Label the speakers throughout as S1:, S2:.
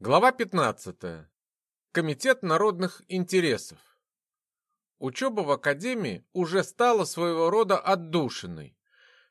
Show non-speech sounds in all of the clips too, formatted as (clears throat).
S1: Глава 15. Комитет народных интересов. Учеба в академии уже стала своего рода отдушиной.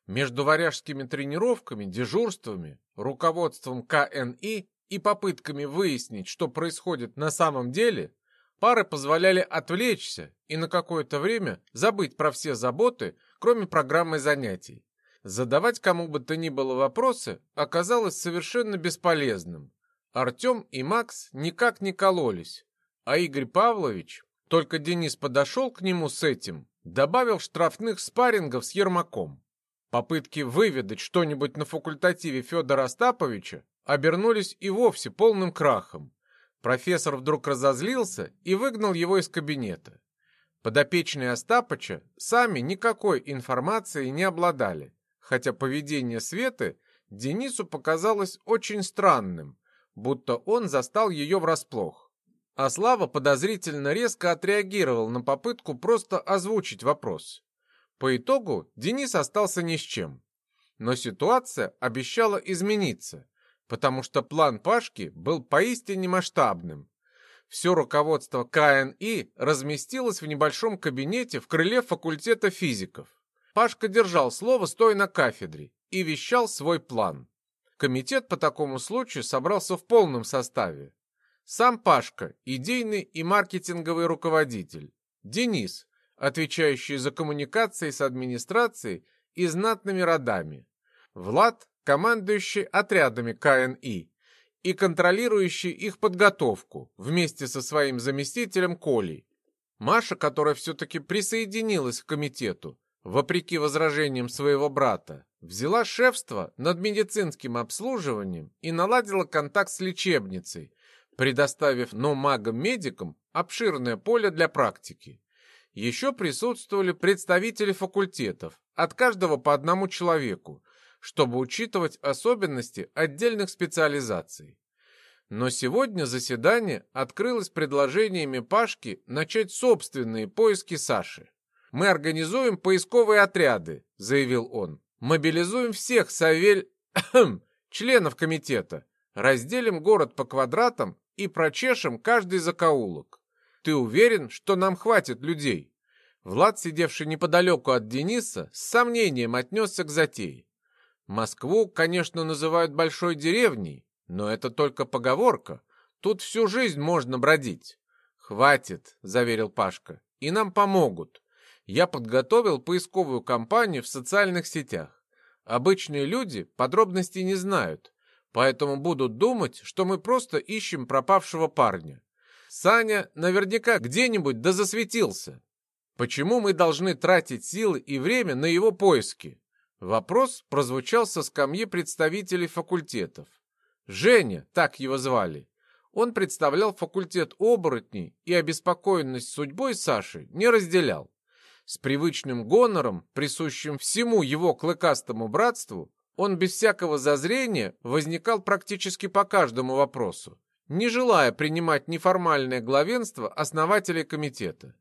S1: Между варяжскими тренировками, дежурствами, руководством КНИ и попытками выяснить, что происходит на самом деле, пары позволяли отвлечься и на какое-то время забыть про все заботы, кроме программы занятий. Задавать кому бы то ни было вопросы оказалось совершенно бесполезным. Артем и Макс никак не кололись, а Игорь Павлович, только Денис подошел к нему с этим, добавил штрафных спаррингов с Ермаком. Попытки выведать что-нибудь на факультативе Федора Остаповича обернулись и вовсе полным крахом. Профессор вдруг разозлился и выгнал его из кабинета. Подопечные Остапыча сами никакой информацией не обладали, хотя поведение Светы Денису показалось очень странным, будто он застал ее врасплох. А Слава подозрительно резко отреагировал на попытку просто озвучить вопрос. По итогу Денис остался ни с чем. Но ситуация обещала измениться, потому что план Пашки был поистине масштабным. Все руководство КНИ разместилось в небольшом кабинете в крыле факультета физиков. Пашка держал слово, стоя на кафедре, и вещал свой план. Комитет по такому случаю собрался в полном составе. Сам Пашка, идейный и маркетинговый руководитель. Денис, отвечающий за коммуникации с администрацией и знатными родами. Влад, командующий отрядами КНИ и контролирующий их подготовку вместе со своим заместителем Колей. Маша, которая все-таки присоединилась к комитету, вопреки возражениям своего брата, взяла шефство над медицинским обслуживанием и наладила контакт с лечебницей, предоставив но-магам-медикам обширное поле для практики. Еще присутствовали представители факультетов, от каждого по одному человеку, чтобы учитывать особенности отдельных специализаций. Но сегодня заседание открылось предложениями Пашки начать собственные поиски Саши. «Мы организуем поисковые отряды», — заявил он. Мобилизуем всех Савель... (clears throat) членов комитета. Разделим город по квадратам и прочешем каждый закоулок. Ты уверен, что нам хватит людей?» Влад, сидевший неподалеку от Дениса, с сомнением отнесся к затее. Москву, конечно, называют большой деревней, но это только поговорка. Тут всю жизнь можно бродить. «Хватит», — заверил Пашка, — «и нам помогут. Я подготовил поисковую кампанию в социальных сетях. Обычные люди подробностей не знают, поэтому будут думать, что мы просто ищем пропавшего парня. Саня наверняка где-нибудь да засветился. Почему мы должны тратить силы и время на его поиски? Вопрос прозвучал со скамьи представителей факультетов. Женя, так его звали. Он представлял факультет оборотней и обеспокоенность судьбой Саши не разделял. С привычным гонором, присущим всему его клыкастому братству, он без всякого зазрения возникал практически по каждому вопросу, не желая принимать неформальное главенство основателей комитета.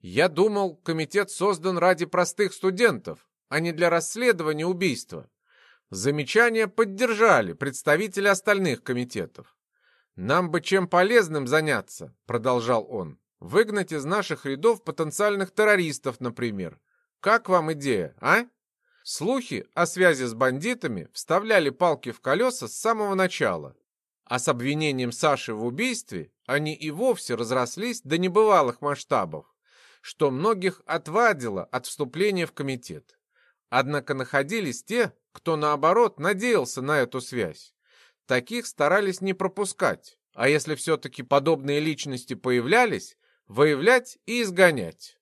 S1: Я думал, комитет создан ради простых студентов, а не для расследования убийства. Замечания поддержали представители остальных комитетов. «Нам бы чем полезным заняться», — продолжал он. Выгнать из наших рядов потенциальных террористов, например. Как вам идея, а? Слухи о связи с бандитами вставляли палки в колеса с самого начала. А с обвинением Саши в убийстве они и вовсе разрослись до небывалых масштабов, что многих отвадило от вступления в комитет. Однако находились те, кто наоборот надеялся на эту связь. Таких старались не пропускать, а если все-таки подобные личности появлялись, выявлять и изгонять.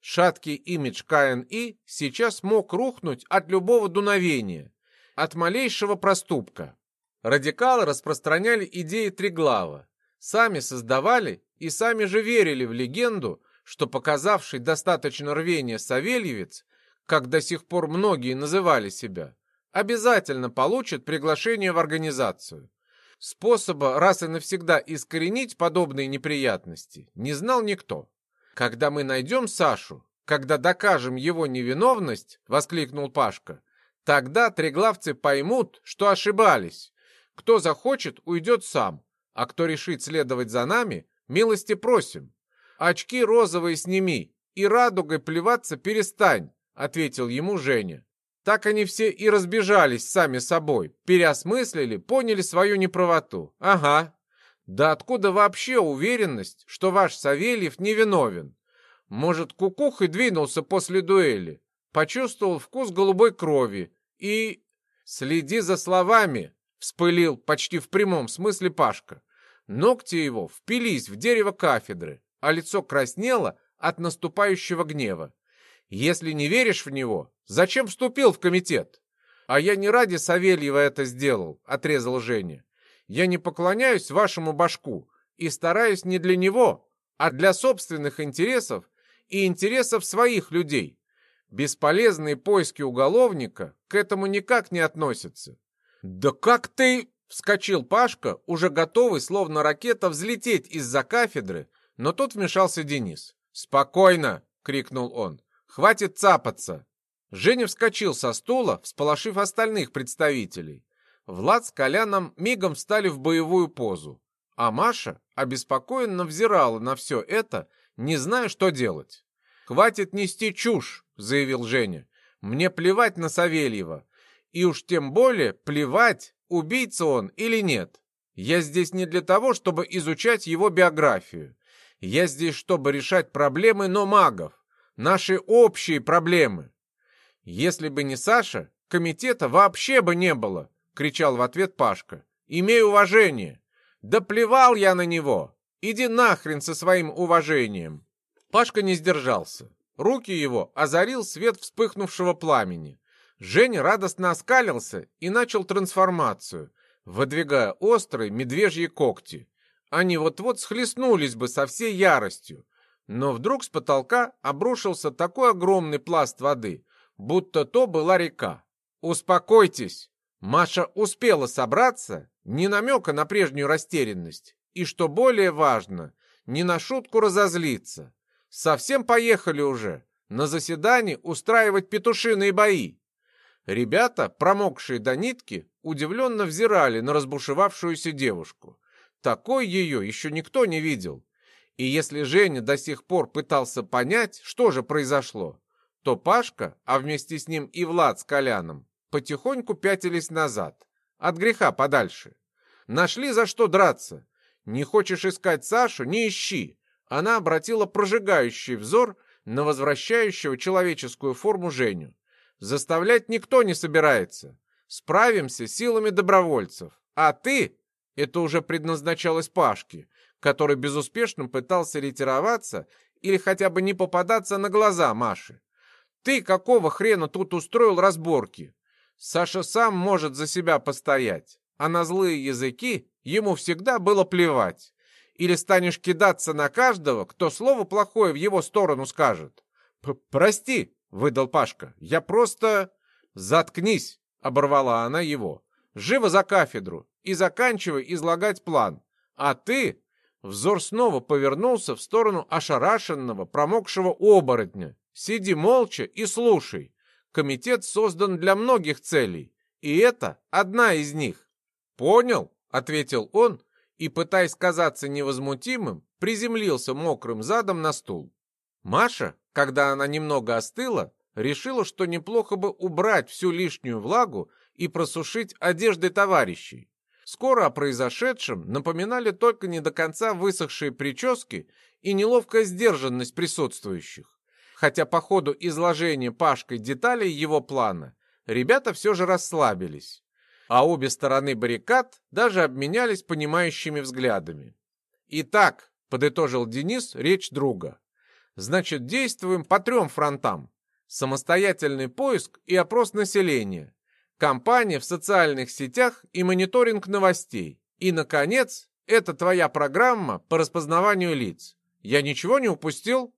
S1: Шаткий имидж КНИ сейчас мог рухнуть от любого дуновения, от малейшего проступка. Радикалы распространяли идеи Триглава, сами создавали и сами же верили в легенду, что показавший достаточно рвения Савельевец, как до сих пор многие называли себя, обязательно получит приглашение в организацию. Способа раз и навсегда искоренить подобные неприятности не знал никто. Когда мы найдем Сашу, когда докажем его невиновность, воскликнул Пашка, тогда треглавцы поймут, что ошибались. Кто захочет, уйдет сам, А кто решит следовать за нами, милости просим. Очки розовые сними и радугой плеваться перестань, ответил ему Женя. Так они все и разбежались сами собой, переосмыслили, поняли свою неправоту. Ага. Да откуда вообще уверенность, что ваш Савельев невиновен? Может, кукухой двинулся после дуэли, почувствовал вкус голубой крови и... «Следи за словами!» — вспылил почти в прямом смысле Пашка. Ногти его впились в дерево кафедры, а лицо краснело от наступающего гнева. «Если не веришь в него, зачем вступил в комитет?» «А я не ради Савельева это сделал», — отрезал Женя. «Я не поклоняюсь вашему башку и стараюсь не для него, а для собственных интересов и интересов своих людей. Бесполезные поиски уголовника к этому никак не относятся. «Да как ты...» — вскочил Пашка, уже готовый, словно ракета, взлететь из-за кафедры, но тут вмешался Денис. «Спокойно!» — крикнул он. «Хватит цапаться!» Женя вскочил со стула, всполошив остальных представителей. Влад с Коляном мигом встали в боевую позу, а Маша обеспокоенно взирала на все это, не зная, что делать. «Хватит нести чушь!» — заявил Женя. «Мне плевать на Савельева. И уж тем более плевать, убийца он или нет. Я здесь не для того, чтобы изучать его биографию. Я здесь, чтобы решать проблемы, но магов. Наши общие проблемы. Если бы не Саша, комитета вообще бы не было!» — кричал в ответ Пашка. «Имей уважение!» «Да плевал я на него! Иди нахрен со своим уважением!» Пашка не сдержался. Руки его озарил свет вспыхнувшего пламени. Женя радостно оскалился и начал трансформацию, выдвигая острые медвежьи когти. Они вот-вот схлестнулись бы со всей яростью. Но вдруг с потолка обрушился такой огромный пласт воды, будто то была река. «Успокойтесь!» Маша успела собраться, не намека на прежнюю растерянность, и, что более важно, не на шутку разозлиться. Совсем поехали уже. На заседании устраивать петушиные бои. Ребята, промокшие до нитки, удивленно взирали на разбушевавшуюся девушку. Такой ее еще никто не видел. И если Женя до сих пор пытался понять, что же произошло, то Пашка, а вместе с ним и Влад с Коляном, потихоньку пятились назад, от греха подальше. Нашли за что драться. Не хочешь искать Сашу, не ищи она обратила прожигающий взор на возвращающего человеческую форму Женю. Заставлять никто не собирается. Справимся силами добровольцев. А ты, это уже предназначалось Пашке, который безуспешно пытался ретироваться или хотя бы не попадаться на глаза Маши. Ты какого хрена тут устроил разборки? Саша сам может за себя постоять, а на злые языки ему всегда было плевать. Или станешь кидаться на каждого, кто слово плохое в его сторону скажет? «Прости», — выдал Пашка, — «я просто...» «Заткнись», — оборвала она его. «Живо за кафедру и заканчивай излагать план. А ты...» Взор снова повернулся в сторону ошарашенного, промокшего оборотня. «Сиди молча и слушай. Комитет создан для многих целей, и это одна из них». «Понял», — ответил он, и, пытаясь казаться невозмутимым, приземлился мокрым задом на стул. Маша, когда она немного остыла, решила, что неплохо бы убрать всю лишнюю влагу и просушить одежды товарищей. Скоро о произошедшем напоминали только не до конца высохшие прически и неловкая сдержанность присутствующих. Хотя по ходу изложения Пашкой деталей его плана ребята все же расслабились а обе стороны баррикад даже обменялись понимающими взглядами. «Итак», — подытожил Денис речь друга, — «значит, действуем по трем фронтам. Самостоятельный поиск и опрос населения, кампания в социальных сетях и мониторинг новостей. И, наконец, это твоя программа по распознаванию лиц. Я ничего не упустил?»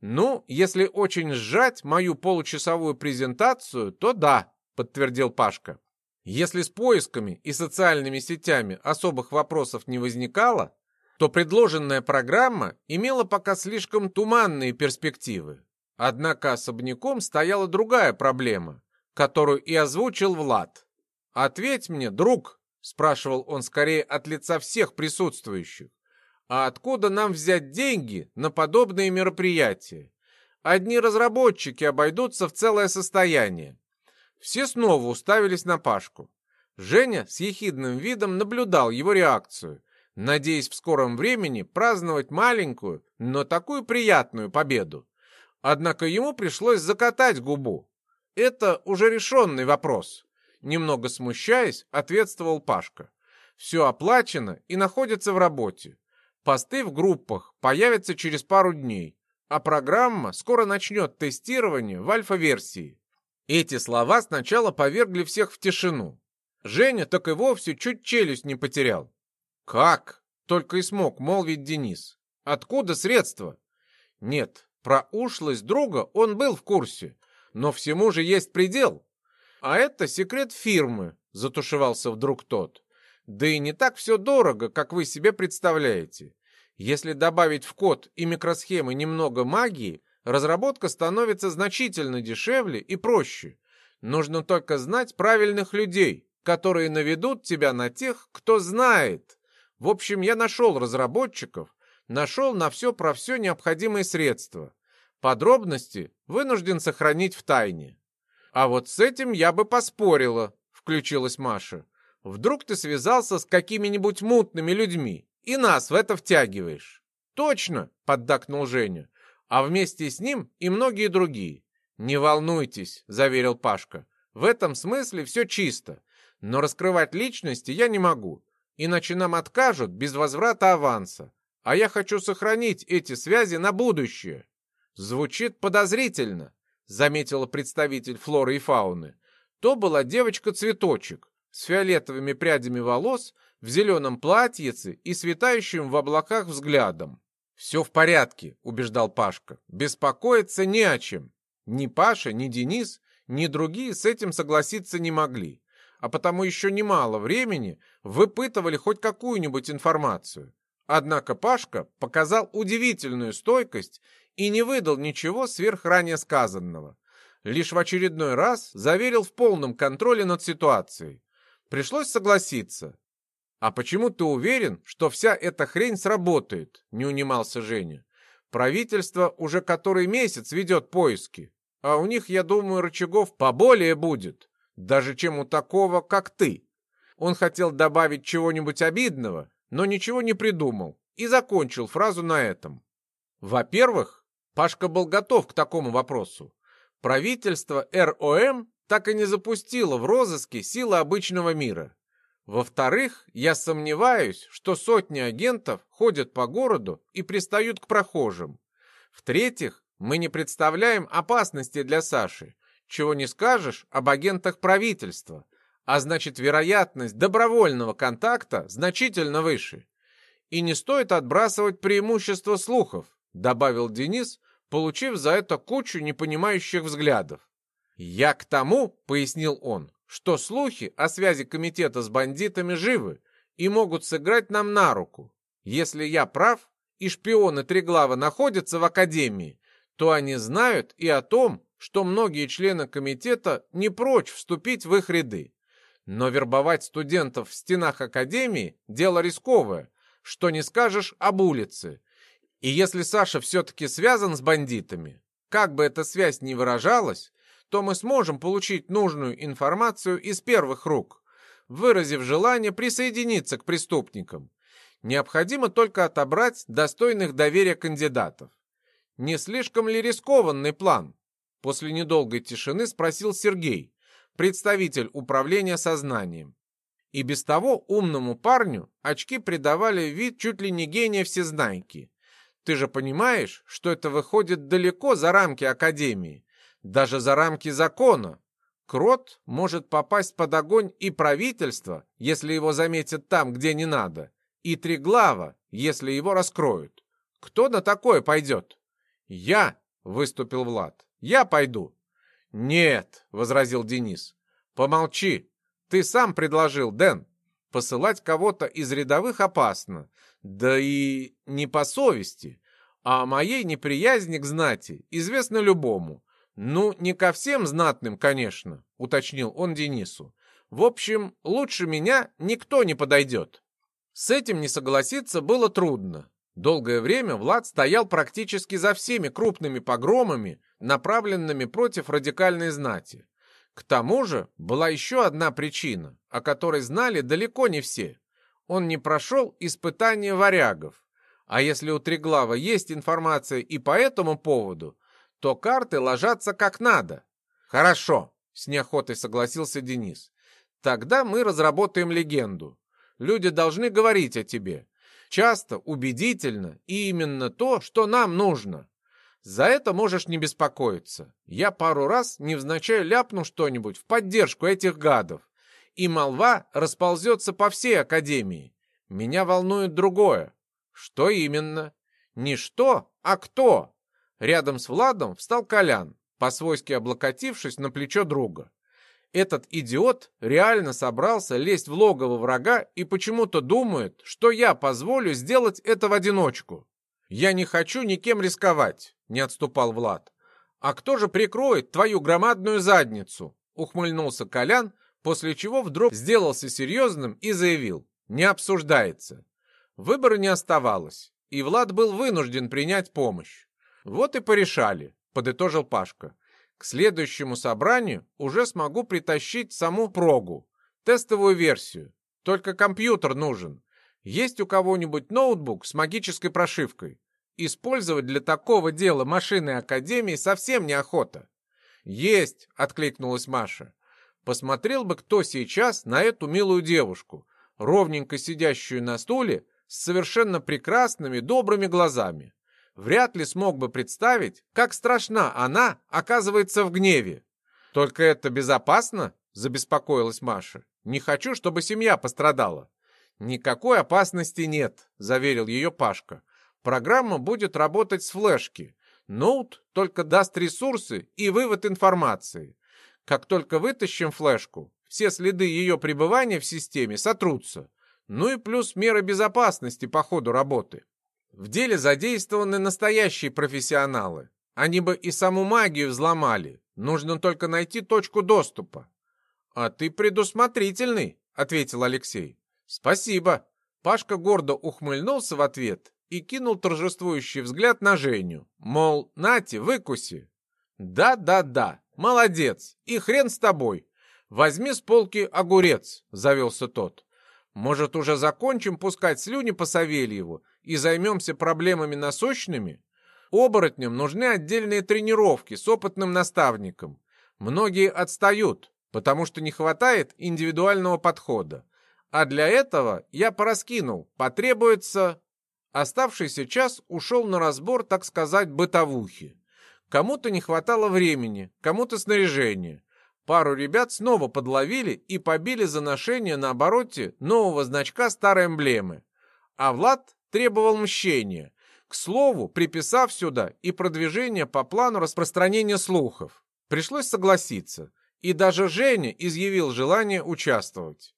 S1: «Ну, если очень сжать мою получасовую презентацию, то да», — подтвердил Пашка. Если с поисками и социальными сетями особых вопросов не возникало, то предложенная программа имела пока слишком туманные перспективы. Однако особняком стояла другая проблема, которую и озвучил Влад. «Ответь мне, друг», спрашивал он скорее от лица всех присутствующих. А откуда нам взять деньги на подобные мероприятия? Одни разработчики обойдутся в целое состояние. Все снова уставились на Пашку. Женя с ехидным видом наблюдал его реакцию, надеясь в скором времени праздновать маленькую, но такую приятную победу. Однако ему пришлось закатать губу. Это уже решенный вопрос. Немного смущаясь, ответствовал Пашка. Все оплачено и находится в работе. Посты в группах появятся через пару дней, а программа скоро начнет тестирование в альфа-версии. Эти слова сначала повергли всех в тишину. Женя так и вовсе чуть челюсть не потерял. «Как?» — только и смог молвить Денис. «Откуда средства?» «Нет, про ушлость друга он был в курсе, но всему же есть предел. А это секрет фирмы, затушевался вдруг тот. Да и не так все дорого, как вы себе представляете. Если добавить в код и микросхемы немного магии, разработка становится значительно дешевле и проще. Нужно только знать правильных людей, которые наведут тебя на тех, кто знает. В общем, я нашел разработчиков, нашел на все про все необходимые средства. Подробности вынужден сохранить в тайне. А вот с этим я бы поспорила, включилась Маша. Вдруг ты связался с какими-нибудь мутными людьми и нас в это втягиваешь. Точно, поддакнул Женя. А вместе с ним и многие другие. Не волнуйтесь, заверил Пашка. В этом смысле все чисто. Но раскрывать личности я не могу, иначе нам откажут без возврата аванса. А я хочу сохранить эти связи на будущее. Звучит подозрительно, заметила представитель флоры и фауны. То была девочка-цветочек с фиолетовыми прядями волос, в зеленом платьице и светающим в облаках взглядом. «Все в порядке», — убеждал Пашка. «Беспокоиться не о чем. Ни Паша, ни Денис, ни другие с этим согласиться не могли, а потому еще немало времени выпытывали хоть какую-нибудь информацию. Однако Пашка показал удивительную стойкость и не выдал ничего сверх ранее сказанного. Лишь в очередной раз заверил в полном контроле над ситуацией. Пришлось согласиться. «А почему ты уверен, что вся эта хрень сработает?» — не унимался Женя. «Правительство уже который месяц ведет поиски, а у них, я думаю, рычагов поболее будет, даже чем у такого, как ты». Он хотел добавить чего-нибудь обидного, но ничего не придумал и закончил фразу на этом. Во-первых, Пашка был готов к такому вопросу. Правительство РОМ так и не запустило в розыске силы обычного мира. Во-вторых, я сомневаюсь, что сотни агентов ходят по городу и пристают к прохожим. В-третьих, мы не представляем опасности для Саши, чего не скажешь об агентах правительства, а значит вероятность добровольного контакта значительно выше. И не стоит отбрасывать преимущество слухов, добавил Денис, получив за это кучу непонимающих взглядов. «Я к тому», — пояснил он, — «что слухи о связи комитета с бандитами живы и могут сыграть нам на руку. Если я прав, и шпионы Триглава находятся в Академии, то они знают и о том, что многие члены комитета не прочь вступить в их ряды. Но вербовать студентов в стенах Академии – дело рисковое, что не скажешь об улице, и если Саша все-таки связан с бандитами, как бы эта связь ни выражалась, то мы сможем получить нужную информацию из первых рук, выразив желание присоединиться к преступникам. Необходимо только отобрать достойных доверия кандидатов. Не слишком ли рискованный план? После недолгой тишины спросил Сергей, представитель управления сознанием. И без того умному парню очки придавали вид чуть ли не гения всезнайки. Ты же понимаешь, что это выходит далеко за рамки Академии, даже за рамки закона. Крот может попасть под огонь и правительство, если его заметят там, где не надо, и Триглава, если его раскроют. Кто на такое пойдет? Я, выступил Влад, я пойду. Нет, возразил Денис. Помолчи. Ты сам предложил, Дэн. Посылать кого-то из рядовых опасно, да и не по совести. А моей неприязни к знати известно любому. Ну, не ко всем знатным, конечно, уточнил он Денису. В общем, лучше меня никто не подойдет. С этим не согласиться было трудно. Долгое время Влад стоял практически за всеми крупными погромами, направленными против радикальной знати. К тому же была еще одна причина, о которой знали далеко не все. Он не прошел испытание варягов. А если у Триглава есть информация и по этому поводу, то карты ложатся как надо. Хорошо, с неохотой согласился Денис. Тогда мы разработаем легенду. Люди должны говорить о тебе. Часто, убедительно и именно то, что нам нужно. За это можешь не беспокоиться. Я пару раз невзначай ляпну что-нибудь в поддержку этих гадов. И молва расползется по всей академии. Меня волнует другое. Что именно? Не что, а кто? Рядом с Владом встал Колян, по-свойски облокотившись на плечо друга. Этот идиот реально собрался лезть в логово врага и почему-то думает, что я позволю сделать это в одиночку. Я не хочу никем рисковать, не отступал Влад. А кто же прикроет твою громадную задницу? Ухмыльнулся Колян, после чего вдруг сделался серьезным и заявил. Не обсуждается. Выбора не оставалось, и Влад был вынужден принять помощь. Вот и порешали, подытожил Пашка. К следующему собранию уже смогу притащить саму прогу, тестовую версию. Только компьютер нужен. Есть у кого-нибудь ноутбук с магической прошивкой? Использовать для такого дела машины Академии совсем неохота. Есть, откликнулась Маша. Посмотрел бы кто сейчас на эту милую девушку, ровненько сидящую на стуле с совершенно прекрасными добрыми глазами вряд ли смог бы представить, как страшна она оказывается в гневе. «Только это безопасно?» — забеспокоилась Маша. «Не хочу, чтобы семья пострадала». «Никакой опасности нет», — заверил ее Пашка. «Программа будет работать с флешки. Ноут только даст ресурсы и вывод информации. Как только вытащим флешку, все следы ее пребывания в системе сотрутся. Ну и плюс меры безопасности по ходу работы. В деле задействованы настоящие профессионалы. Они бы и саму магию взломали. Нужно только найти точку доступа. А ты предусмотрительный, ответил Алексей. Спасибо. Пашка гордо ухмыльнулся в ответ и кинул торжествующий взгляд на Женю. Мол, нате, выкуси. Да-да-да, молодец, и хрен с тобой. Возьми с полки огурец, завелся тот. Может, уже закончим пускать слюни по Савельеву и займемся проблемами насущными? Оборотням нужны отдельные тренировки с опытным наставником. Многие отстают, потому что не хватает индивидуального подхода. А для этого я пораскинул, потребуется... Оставшийся час ушел на разбор, так сказать, бытовухи. Кому-то не хватало времени, кому-то снаряжения. Пару ребят снова подловили и побили за ношение на обороте нового значка старой эмблемы. А Влад требовал мщения, к слову, приписав сюда и продвижение по плану распространения слухов. Пришлось согласиться, и даже Женя изъявил желание участвовать.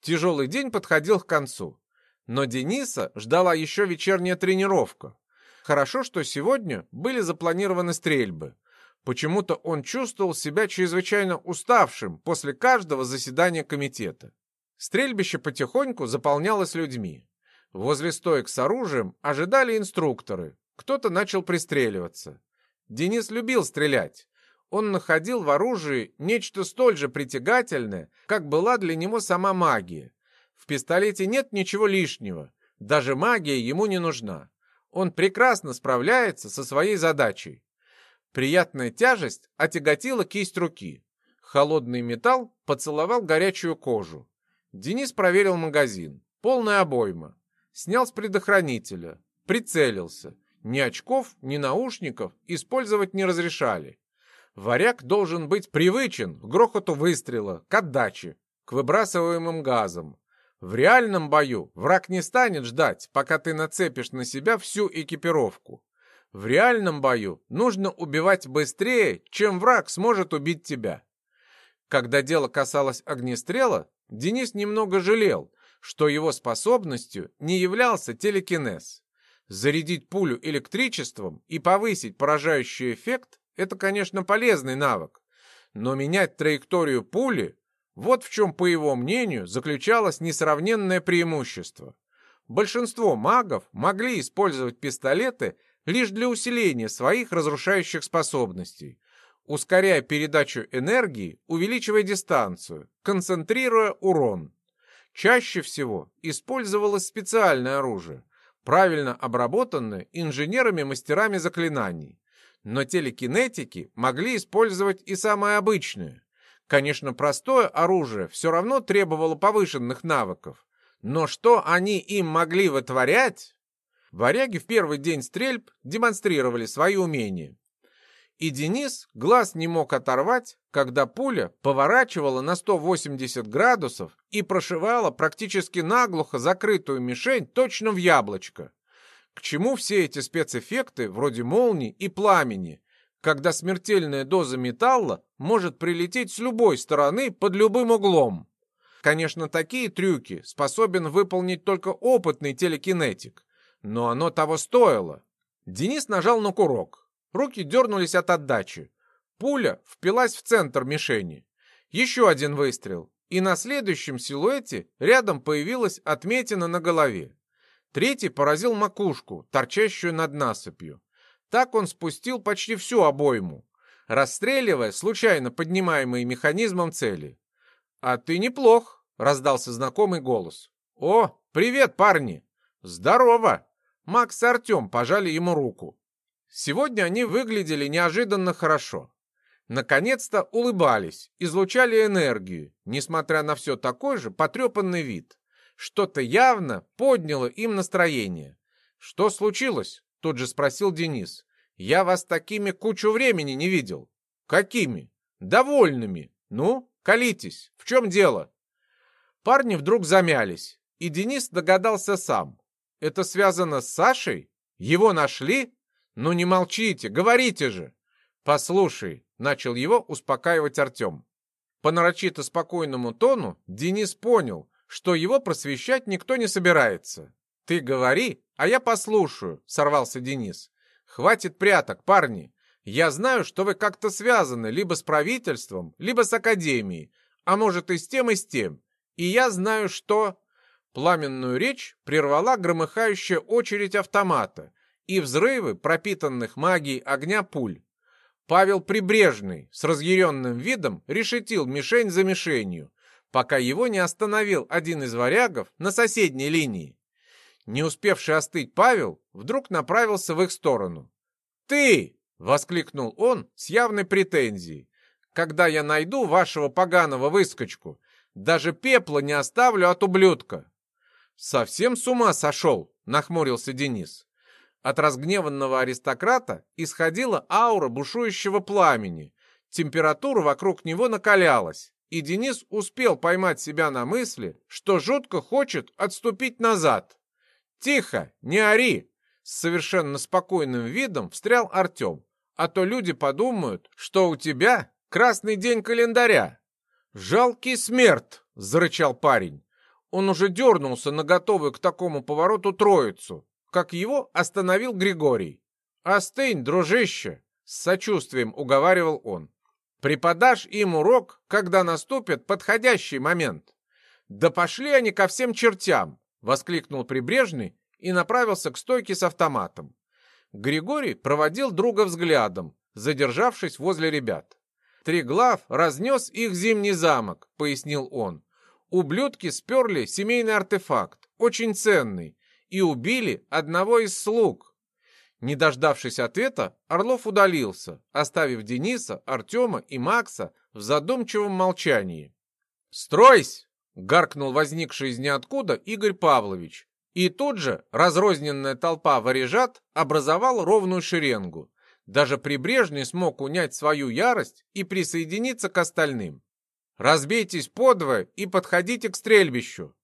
S1: Тяжелый день подходил к концу, но Дениса ждала еще вечерняя тренировка. Хорошо, что сегодня были запланированы стрельбы. Почему-то он чувствовал себя чрезвычайно уставшим после каждого заседания комитета. Стрельбище потихоньку заполнялось людьми. Возле стоек с оружием ожидали инструкторы. Кто-то начал пристреливаться. Денис любил стрелять. Он находил в оружии нечто столь же притягательное, как была для него сама магия. В пистолете нет ничего лишнего. Даже магия ему не нужна. Он прекрасно справляется со своей задачей. Приятная тяжесть отяготила кисть руки. Холодный металл поцеловал горячую кожу. Денис проверил магазин. Полная обойма снял с предохранителя, прицелился. Ни очков, ни наушников использовать не разрешали. Варяг должен быть привычен к грохоту выстрела, к отдаче, к выбрасываемым газам. В реальном бою враг не станет ждать, пока ты нацепишь на себя всю экипировку. В реальном бою нужно убивать быстрее, чем враг сможет убить тебя. Когда дело касалось огнестрела, Денис немного жалел, что его способностью не являлся телекинез. Зарядить пулю электричеством и повысить поражающий эффект – это, конечно, полезный навык. Но менять траекторию пули Вот в чем, по его мнению, заключалось несравненное преимущество. Большинство магов могли использовать пистолеты лишь для усиления своих разрушающих способностей, ускоряя передачу энергии, увеличивая дистанцию, концентрируя урон. Чаще всего использовалось специальное оружие, правильно обработанное инженерами-мастерами заклинаний. Но телекинетики могли использовать и самое обычное. Конечно, простое оружие все равно требовало повышенных навыков. Но что они им могли вытворять? Варяги в первый день стрельб демонстрировали свои умения. И Денис глаз не мог оторвать, когда пуля поворачивала на 180 градусов и прошивала практически наглухо закрытую мишень точно в яблочко. К чему все эти спецэффекты вроде молний и пламени, когда смертельная доза металла может прилететь с любой стороны под любым углом? Конечно, такие трюки способен выполнить только опытный телекинетик, но оно того стоило. Денис нажал на курок. Руки дернулись от отдачи. Пуля впилась в центр мишени. Еще один выстрел, и на следующем силуэте рядом появилась отметина на голове. Третий поразил макушку, торчащую над насыпью. Так он спустил почти всю обойму, расстреливая случайно поднимаемые механизмом цели. «А ты неплох», — раздался знакомый голос. «О, привет, парни!» «Здорово!» Макс и Артем пожали ему руку. Сегодня они выглядели неожиданно хорошо. Наконец-то улыбались, излучали энергию, несмотря на все такой же потрепанный вид. Что-то явно подняло им настроение. «Что случилось?» — тут же спросил Денис. «Я вас такими кучу времени не видел». «Какими?» «Довольными. Ну, колитесь. В чем дело?» Парни вдруг замялись, и Денис догадался сам. «Это связано с Сашей? Его нашли? Ну не молчите, говорите же!» «Послушай», — начал его успокаивать Артем. По нарочито спокойному тону Денис понял, что его просвещать никто не собирается. «Ты говори, а я послушаю», — сорвался Денис. «Хватит пряток, парни. Я знаю, что вы как-то связаны либо с правительством, либо с академией, а может и с тем, и с тем. И я знаю, что...» Пламенную речь прервала громыхающая очередь автомата и взрывы пропитанных магией огня пуль. Павел Прибрежный с разъяренным видом решетил мишень за мишенью, пока его не остановил один из варягов на соседней линии. Не успевший остыть Павел вдруг направился в их сторону. «Ты!» — воскликнул он с явной претензией. «Когда я найду вашего поганого выскочку, даже пепла не оставлю от ублюдка!» «Совсем с ума сошел!» — нахмурился Денис. От разгневанного аристократа исходила аура бушующего пламени. Температура вокруг него накалялась и Денис успел поймать себя на мысли, что жутко хочет отступить назад. «Тихо, не ори!» С совершенно спокойным видом встрял Артем. «А то люди подумают, что у тебя красный день календаря». «Жалкий смерть!» — зарычал парень. Он уже дернулся на готовую к такому повороту троицу, как его остановил Григорий. «Остынь, дружище!» — с сочувствием уговаривал он. Преподашь им урок, когда наступит подходящий момент. Да пошли они ко всем чертям, воскликнул Прибрежный и направился к стойке с автоматом. Григорий проводил друга взглядом, задержавшись возле ребят. Триглав разнес их зимний замок, пояснил он. Ублюдки сперли семейный артефакт, очень ценный, и убили одного из слуг. Не дождавшись ответа, Орлов удалился, оставив Дениса, Артема и Макса в задумчивом молчании. «Стройсь!» — гаркнул возникший из ниоткуда Игорь Павлович. И тут же разрозненная толпа варежат образовала ровную шеренгу. Даже Прибрежный смог унять свою ярость и присоединиться к остальным. «Разбейтесь подвое и подходите к стрельбищу!»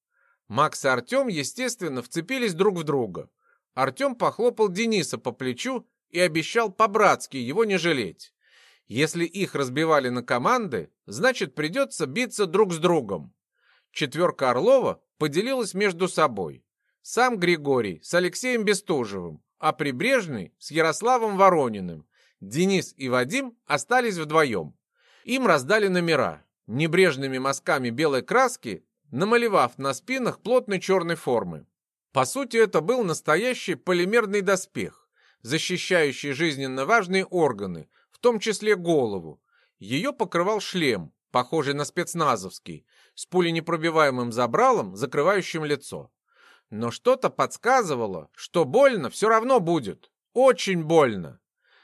S1: Макс и Артем, естественно, вцепились друг в друга. Артем похлопал Дениса по плечу и обещал по-братски его не жалеть. Если их разбивали на команды, значит придется биться друг с другом. Четверка Орлова поделилась между собой. Сам Григорий с Алексеем Бестужевым, а Прибрежный с Ярославом Ворониным. Денис и Вадим остались вдвоем. Им раздали номера. небрежными мазками белой краски, намалевав на спинах плотной черной формы. По сути, это был настоящий полимерный доспех, защищающий жизненно важные органы, в том числе голову. Ее покрывал шлем, похожий на спецназовский, с пуленепробиваемым забралом, закрывающим лицо. Но что-то подсказывало, что больно все равно будет. Очень больно.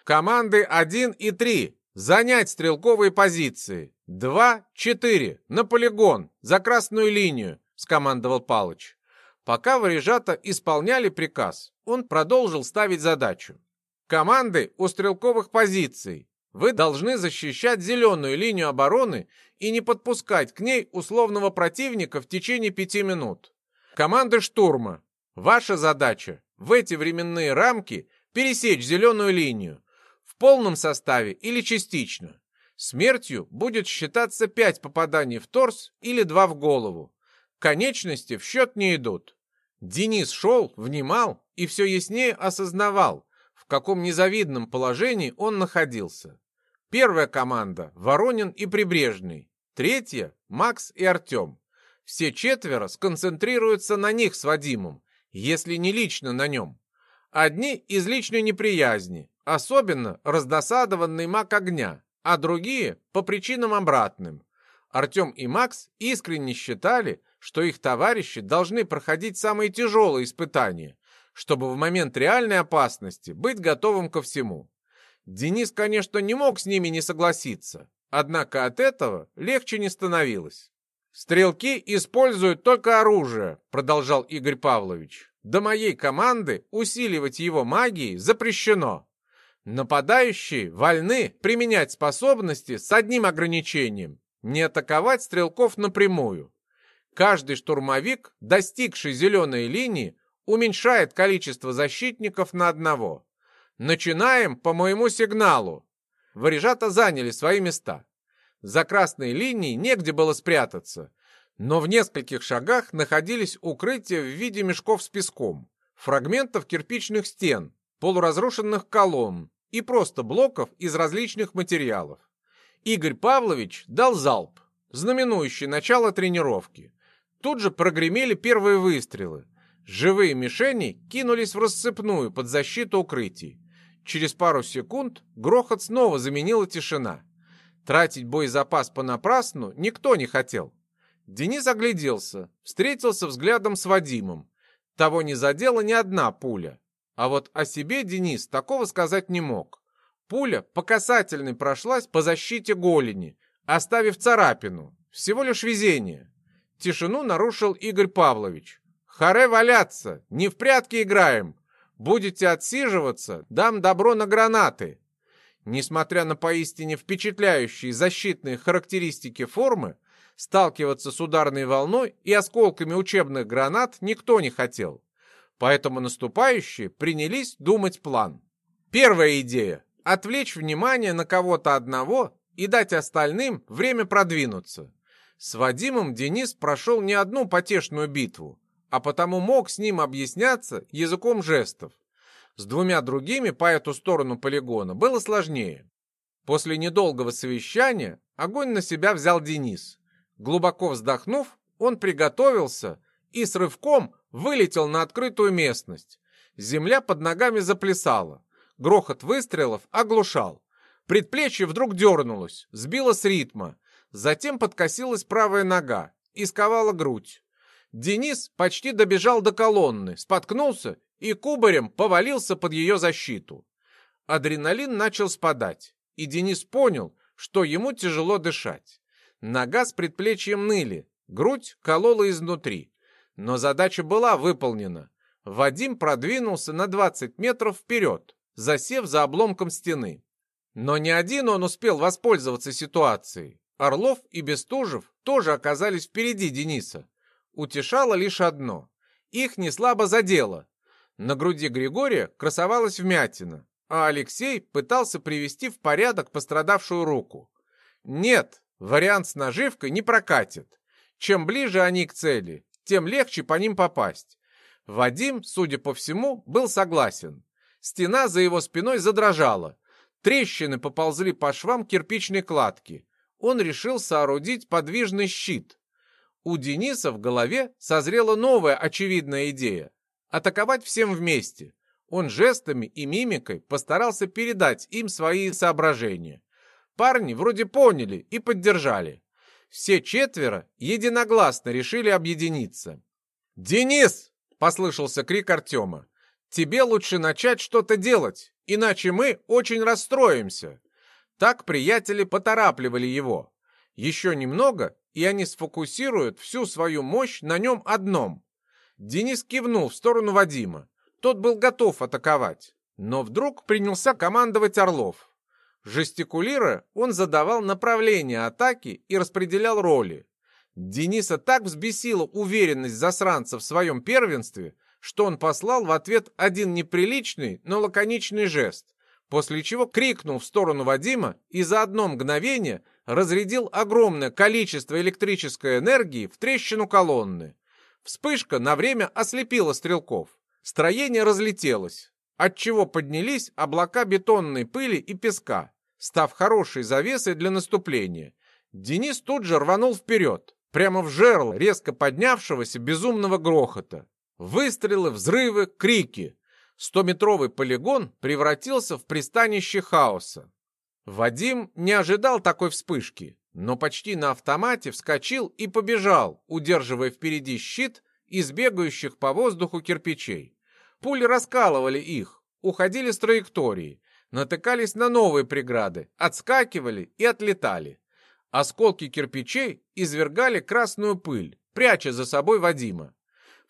S1: Команды 1 и 3. Занять стрелковые позиции. 2-4. На полигон. За красную линию, скомандовал Палыч. Пока варежата исполняли приказ, он продолжил ставить задачу. Команды у стрелковых позиций. Вы должны защищать зеленую линию обороны и не подпускать к ней условного противника в течение пяти минут. Команды штурма. Ваша задача в эти временные рамки пересечь зеленую линию в полном составе или частично. Смертью будет считаться пять попаданий в торс или два в голову. Конечности в счет не идут. Денис шел, внимал и все яснее осознавал, в каком незавидном положении он находился. Первая команда – Воронин и Прибрежный. Третья – Макс и Артем. Все четверо сконцентрируются на них с Вадимом, если не лично на нем. Одни из личной неприязни, особенно раздосадованный маг огня, а другие по причинам обратным. Артем и Макс искренне считали, что их товарищи должны проходить самые тяжелые испытания, чтобы в момент реальной опасности быть готовым ко всему. Денис, конечно, не мог с ними не согласиться, однако от этого легче не становилось. «Стрелки используют только оружие», — продолжал Игорь Павлович. «До моей команды усиливать его магией запрещено. Нападающие вольны применять способности с одним ограничением — не атаковать стрелков напрямую. Каждый штурмовик, достигший зеленой линии, уменьшает количество защитников на одного. Начинаем по моему сигналу. Варежата заняли свои места. За красной линией негде было спрятаться, но в нескольких шагах находились укрытия в виде мешков с песком, фрагментов кирпичных стен, полуразрушенных колонн и просто блоков из различных материалов. Игорь Павлович дал залп, знаменующий начало тренировки. Тут же прогремели первые выстрелы. Живые мишени кинулись в рассыпную под защиту укрытий. Через пару секунд грохот снова заменила тишина. Тратить боезапас понапрасну никто не хотел. Денис огляделся, встретился взглядом с Вадимом. Того не задела ни одна пуля. А вот о себе Денис такого сказать не мог. Пуля по касательной прошлась по защите голени, оставив царапину. Всего лишь везение. Тишину нарушил Игорь Павлович. «Харе валяться! Не в прятки играем! Будете отсиживаться, дам добро на гранаты!» Несмотря на поистине впечатляющие защитные характеристики формы, сталкиваться с ударной волной и осколками учебных гранат никто не хотел. Поэтому наступающие принялись думать план. Первая идея – отвлечь внимание на кого-то одного и дать остальным время продвинуться. С Вадимом Денис прошел не одну потешную битву, а потому мог с ним объясняться языком жестов. С двумя другими по эту сторону полигона было сложнее. После недолгого совещания огонь на себя взял Денис. Глубоко вздохнув, он приготовился и с рывком вылетел на открытую местность. Земля под ногами заплясала. Грохот выстрелов оглушал. Предплечье вдруг дернулось, сбило с ритма. Затем подкосилась правая нога и сковала грудь. Денис почти добежал до колонны, споткнулся и кубарем повалился под ее защиту. Адреналин начал спадать, и Денис понял, что ему тяжело дышать. Нога с предплечьем ныли, грудь колола изнутри. Но задача была выполнена. Вадим продвинулся на 20 метров вперед, засев за обломком стены. Но не один он успел воспользоваться ситуацией. Орлов и Бестужев тоже оказались впереди Дениса. Утешало лишь одно. Их не слабо задело. На груди Григория красовалась вмятина, а Алексей пытался привести в порядок пострадавшую руку. Нет, вариант с наживкой не прокатит. Чем ближе они к цели, тем легче по ним попасть. Вадим, судя по всему, был согласен. Стена за его спиной задрожала. Трещины поползли по швам кирпичной кладки. он решил соорудить подвижный щит. У Дениса в голове созрела новая очевидная идея – атаковать всем вместе. Он жестами и мимикой постарался передать им свои соображения. Парни вроде поняли и поддержали. Все четверо единогласно решили объединиться. «Денис!» — послышался крик Артема. «Тебе лучше начать что-то делать, иначе мы очень расстроимся». Так приятели поторапливали его. Еще немного, и они сфокусируют всю свою мощь на нем одном. Денис кивнул в сторону Вадима. Тот был готов атаковать. Но вдруг принялся командовать Орлов. Жестикулируя, он задавал направление атаки и распределял роли. Дениса так взбесила уверенность засранца в своем первенстве, что он послал в ответ один неприличный, но лаконичный жест, после чего крикнул в сторону Вадима и за одно мгновение разрядил огромное количество электрической энергии в трещину колонны. Вспышка на время ослепила стрелков. Строение разлетелось, отчего поднялись облака бетонной пыли и песка став хорошей завесой для наступления. Денис тут же рванул вперед, прямо в жерло резко поднявшегося безумного грохота. Выстрелы, взрывы, крики. Стометровый полигон превратился в пристанище хаоса. Вадим не ожидал такой вспышки, но почти на автомате вскочил и побежал, удерживая впереди щит из бегающих по воздуху кирпичей. Пули раскалывали их, уходили с траектории, натыкались на новые преграды, отскакивали и отлетали. Осколки кирпичей извергали красную пыль, пряча за собой Вадима.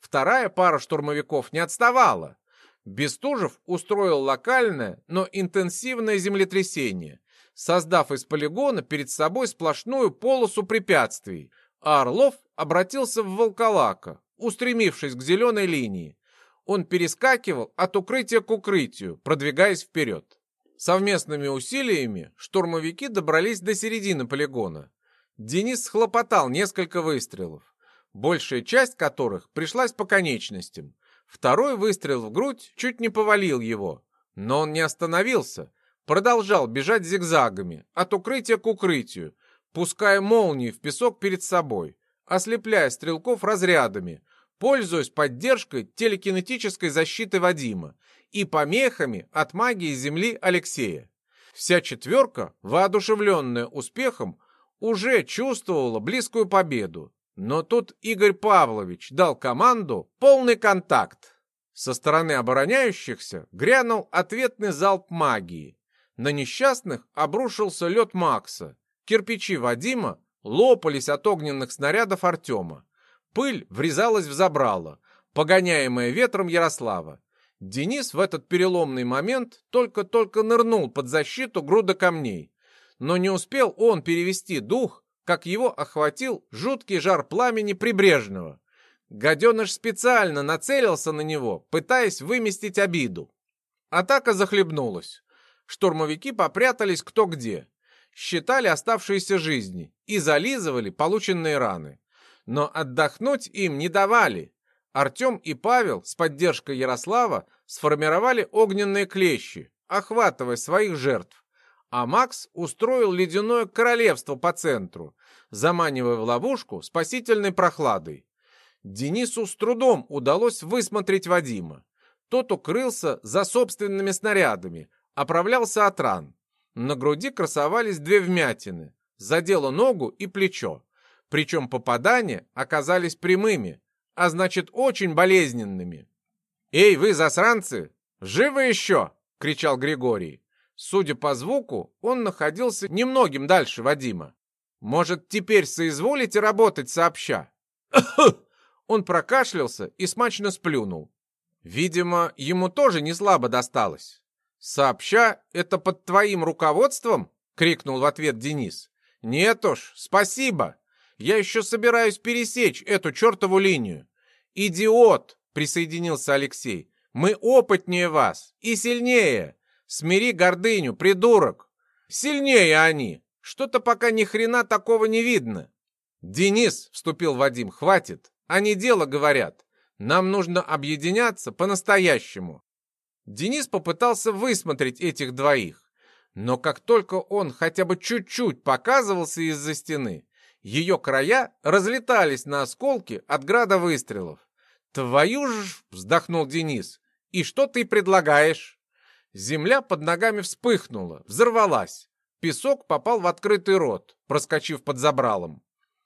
S1: Вторая пара штурмовиков не отставала. Бестужев устроил локальное, но интенсивное землетрясение, создав из полигона перед собой сплошную полосу препятствий, а Орлов обратился в волколака, устремившись к зеленой линии. Он перескакивал от укрытия к укрытию, продвигаясь вперед. Совместными усилиями штурмовики добрались до середины полигона. Денис схлопотал несколько выстрелов, большая часть которых пришлась по конечностям. Второй выстрел в грудь чуть не повалил его, но он не остановился, продолжал бежать зигзагами от укрытия к укрытию, пуская молнии в песок перед собой, ослепляя стрелков разрядами, пользуясь поддержкой телекинетической защиты Вадима и помехами от магии Земли Алексея. Вся четверка, воодушевленная успехом, уже чувствовала близкую победу. Но тут Игорь Павлович дал команду «Полный контакт». Со стороны обороняющихся грянул ответный залп магии. На несчастных обрушился лед Макса. Кирпичи Вадима лопались от огненных снарядов Артема. Пыль врезалась в забрало, погоняемая ветром Ярослава. Денис в этот переломный момент только-только нырнул под защиту груда камней. Но не успел он перевести дух, как его охватил жуткий жар пламени прибрежного. Гаденыш специально нацелился на него, пытаясь выместить обиду. Атака захлебнулась. Штурмовики попрятались кто где, считали оставшиеся жизни и зализывали полученные раны. Но отдохнуть им не давали, Артем и Павел с поддержкой Ярослава сформировали огненные клещи, охватывая своих жертв. А Макс устроил ледяное королевство по центру, заманивая в ловушку спасительной прохладой. Денису с трудом удалось высмотреть Вадима. Тот укрылся за собственными снарядами, оправлялся от ран. На груди красовались две вмятины, задело ногу и плечо. Причем попадания оказались прямыми, а значит очень болезненными. «Эй, вы, засранцы! Живы еще?» — кричал Григорий. Судя по звуку, он находился немногим дальше Вадима. «Может, теперь соизволите работать сообща?» (coughs) Он прокашлялся и смачно сплюнул. Видимо, ему тоже не слабо досталось. «Сообща — это под твоим руководством?» — крикнул в ответ Денис. «Нет уж, спасибо. Я еще собираюсь пересечь эту чертову линию. Идиот, присоединился Алексей. Мы опытнее вас и сильнее. Смири гордыню, придурок. Сильнее они. Что-то пока ни хрена такого не видно. Денис, вступил Вадим, хватит. Они дело говорят. Нам нужно объединяться по-настоящему. Денис попытался высмотреть этих двоих. Но как только он хотя бы чуть-чуть показывался из-за стены, ее края разлетались на осколки от града выстрелов. «Твою ж!» — вздохнул Денис. «И что ты предлагаешь?» Земля под ногами вспыхнула, взорвалась. Песок попал в открытый рот, проскочив под забралом.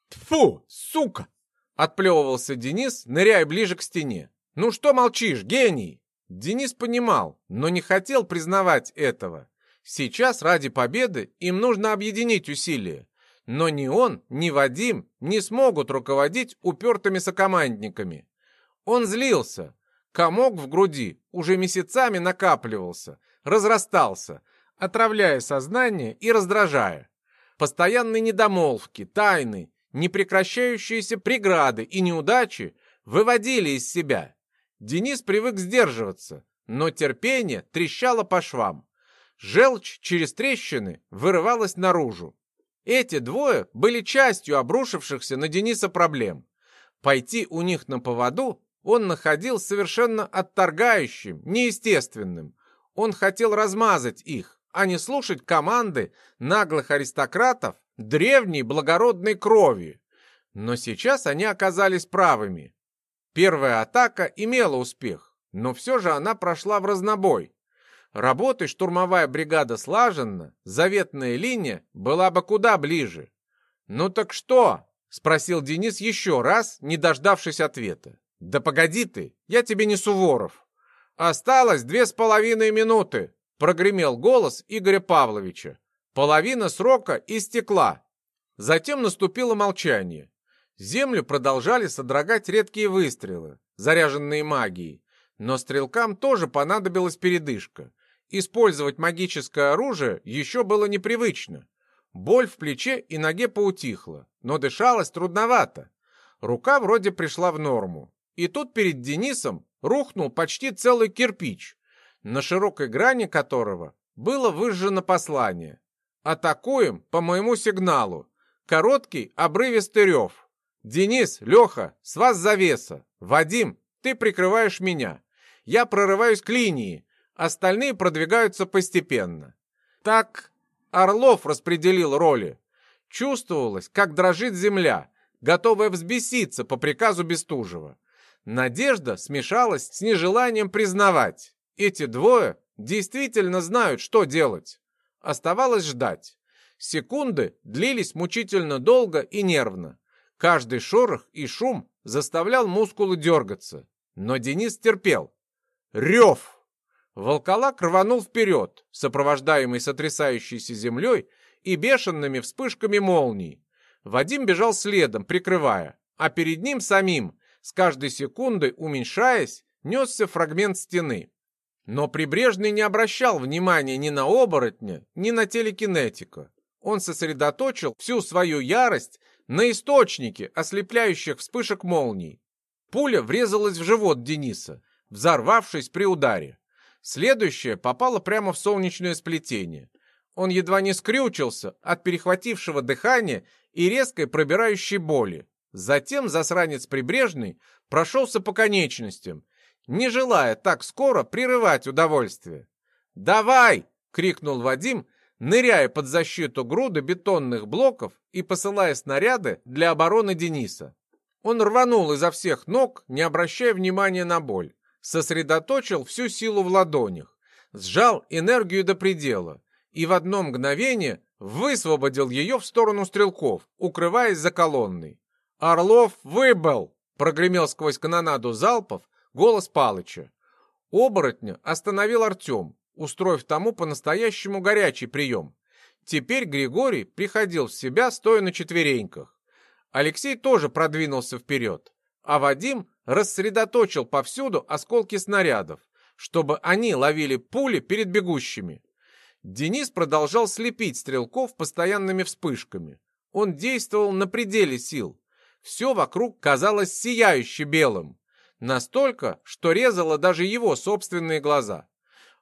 S1: «Тьфу, сука!» — отплевывался Денис, ныряя ближе к стене. «Ну что молчишь, гений?» Денис понимал, но не хотел признавать этого. Сейчас ради победы им нужно объединить усилия. Но ни он, ни Вадим не смогут руководить упертыми сокомандниками. Он злился. Комок в груди уже месяцами накапливался, разрастался, отравляя сознание и раздражая. Постоянные недомолвки, тайны, непрекращающиеся преграды и неудачи выводили из себя. Денис привык сдерживаться, но терпение трещало по швам. Желчь через трещины вырывалась наружу. Эти двое были частью обрушившихся на Дениса проблем. Пойти у них на поводу он находил совершенно отторгающим, неестественным. Он хотел размазать их, а не слушать команды наглых аристократов древней благородной крови. Но сейчас они оказались правыми. Первая атака имела успех, но все же она прошла в разнобой. Работой штурмовая бригада слаженно, заветная линия была бы куда ближе. «Ну так что?» — спросил Денис еще раз, не дождавшись ответа. «Да погоди ты, я тебе не Суворов». «Осталось две с половиной минуты», — прогремел голос Игоря Павловича. «Половина срока истекла». Затем наступило молчание. Землю продолжали содрогать редкие выстрелы, заряженные магией. Но стрелкам тоже понадобилась передышка. Использовать магическое оружие еще было непривычно. Боль в плече и ноге поутихла, но дышалось трудновато. Рука вроде пришла в норму. И тут перед Денисом рухнул почти целый кирпич, на широкой грани которого было выжжено послание. «Атакуем по моему сигналу. Короткий обрывистый рев. Денис, Леха, с вас завеса. Вадим, ты прикрываешь меня. Я прорываюсь к линии. Остальные продвигаются постепенно. Так Орлов распределил роли. Чувствовалось, как дрожит земля, готовая взбеситься по приказу Бестужева. Надежда смешалась с нежеланием признавать. Эти двое действительно знают, что делать. Оставалось ждать. Секунды длились мучительно долго и нервно. Каждый шорох и шум заставлял мускулы дергаться. Но Денис терпел. Рев! Волколак рванул вперед, сопровождаемый сотрясающейся землей и бешеными вспышками молний. Вадим бежал следом, прикрывая, а перед ним самим с каждой секундой уменьшаясь, несся фрагмент стены. Но Прибрежный не обращал внимания ни на оборотня, ни на телекинетика. Он сосредоточил всю свою ярость на источнике ослепляющих вспышек молний. Пуля врезалась в живот Дениса, взорвавшись при ударе. Следующая попала прямо в солнечное сплетение. Он едва не скрючился от перехватившего дыхания и резкой пробирающей боли. Затем засранец прибрежный прошелся по конечностям, не желая так скоро прерывать удовольствие. «Давай!» — крикнул Вадим, ныряя под защиту груды бетонных блоков и посылая снаряды для обороны Дениса. Он рванул изо всех ног, не обращая внимания на боль, сосредоточил всю силу в ладонях, сжал энергию до предела и в одно мгновение высвободил ее в сторону стрелков, укрываясь за колонной. «Орлов выбыл!» — прогремел сквозь канонаду залпов голос Палыча. Оборотня остановил Артем, устроив тому по-настоящему горячий прием. Теперь Григорий приходил в себя, стоя на четвереньках. Алексей тоже продвинулся вперед, а Вадим рассредоточил повсюду осколки снарядов, чтобы они ловили пули перед бегущими. Денис продолжал слепить стрелков постоянными вспышками. Он действовал на пределе сил, все вокруг казалось сияюще белым. Настолько, что резало даже его собственные глаза.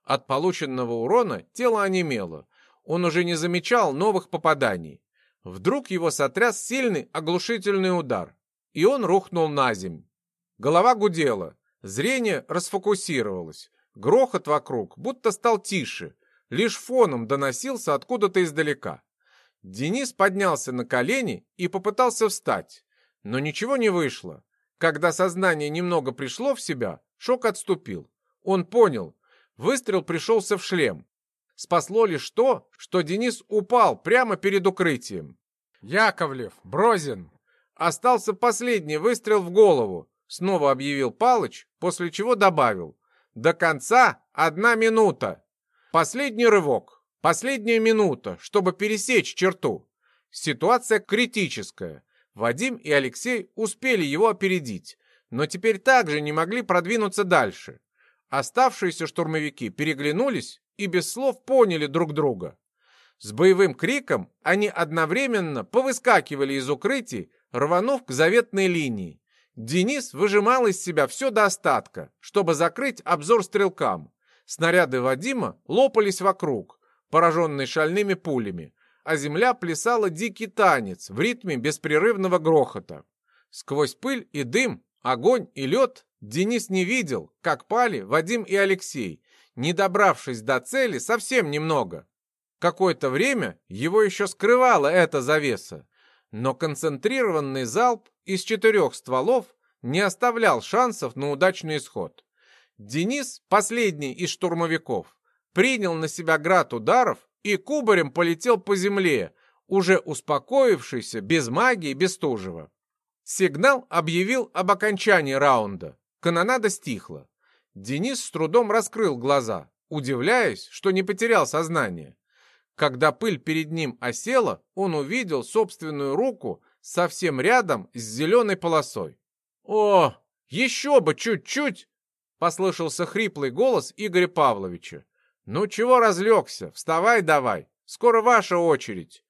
S1: От полученного урона тело онемело. Он уже не замечал новых попаданий. Вдруг его сотряс сильный оглушительный удар, и он рухнул на земь. Голова гудела, зрение расфокусировалось. Грохот вокруг будто стал тише. лишь фоном доносился откуда-то издалека. Денис поднялся на колени и попытался встать, но ничего не вышло. Когда сознание немного пришло в себя, шок отступил. Он понял, выстрел пришелся в шлем. Спасло лишь то, что Денис упал прямо перед укрытием. «Яковлев, Брозин!» Остался последний выстрел в голову, снова объявил Палыч, после чего добавил. «До конца одна минута!» Последний рывок, последняя минута, чтобы пересечь черту. Ситуация критическая. Вадим и Алексей успели его опередить, но теперь также не могли продвинуться дальше. Оставшиеся штурмовики переглянулись и без слов поняли друг друга. С боевым криком они одновременно повыскакивали из укрытий, рванув к заветной линии. Денис выжимал из себя все до остатка, чтобы закрыть обзор стрелкам. Снаряды Вадима лопались вокруг, пораженные шальными пулями, а земля плясала дикий танец в ритме беспрерывного грохота. Сквозь пыль и дым, огонь и лед Денис не видел, как пали Вадим и Алексей, не добравшись до цели совсем немного. Какое-то время его еще скрывала эта завеса, но концентрированный залп из четырех стволов не оставлял шансов на удачный исход. Денис, последний из штурмовиков, принял на себя град ударов и кубарем полетел по земле, уже успокоившийся, без магии Бестужева. Сигнал объявил об окончании раунда. Канонада стихла. Денис с трудом раскрыл глаза, удивляясь, что не потерял сознание. Когда пыль перед ним осела, он увидел собственную руку совсем рядом с зеленой полосой. «О, еще бы чуть-чуть!» Послышался хриплый голос Игоря Павловича. «Ну чего разлегся? Вставай давай! Скоро ваша очередь!»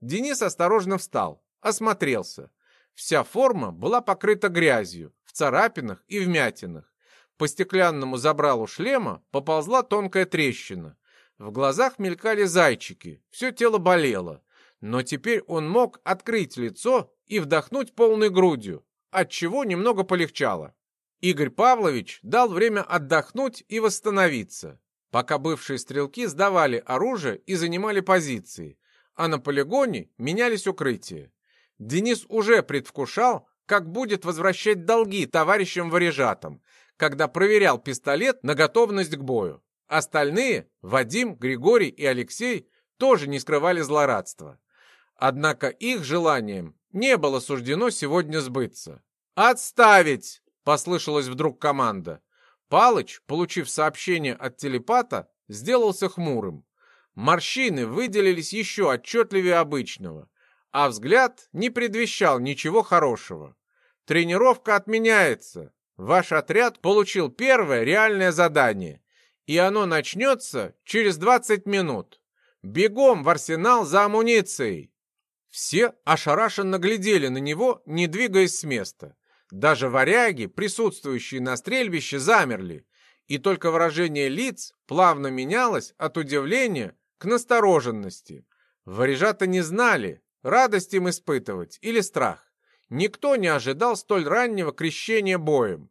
S1: Денис осторожно встал, осмотрелся. Вся форма была покрыта грязью, в царапинах и вмятинах. По стеклянному забралу шлема поползла тонкая трещина. В глазах мелькали зайчики, все тело болело. Но теперь он мог открыть лицо и вдохнуть полной грудью, отчего немного полегчало. Игорь Павлович дал время отдохнуть и восстановиться, пока бывшие стрелки сдавали оружие и занимали позиции, а на полигоне менялись укрытия. Денис уже предвкушал, как будет возвращать долги товарищам варежатам, когда проверял пистолет на готовность к бою. Остальные, Вадим, Григорий и Алексей, тоже не скрывали злорадства. Однако их желанием не было суждено сегодня сбыться. «Отставить!» Послышалась вдруг команда. Палыч, получив сообщение от телепата, сделался хмурым. Морщины выделились еще отчетливее обычного, а взгляд не предвещал ничего хорошего. Тренировка отменяется. Ваш отряд получил первое реальное задание, и оно начнется через 20 минут. Бегом в арсенал за амуницией. Все ошарашенно глядели на него, не двигаясь с места. Даже варяги, присутствующие на стрельбище, замерли, и только выражение лиц плавно менялось от удивления к настороженности. Варяжата не знали, радость им испытывать или страх. Никто не ожидал столь раннего крещения боем.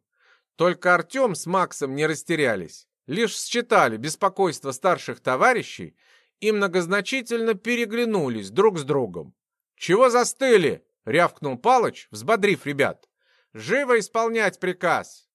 S1: Только Артем с Максом не растерялись, лишь считали беспокойство старших товарищей и многозначительно переглянулись друг с другом. «Чего застыли?» — рявкнул Палыч, взбодрив ребят. Живо исполнять приказ!»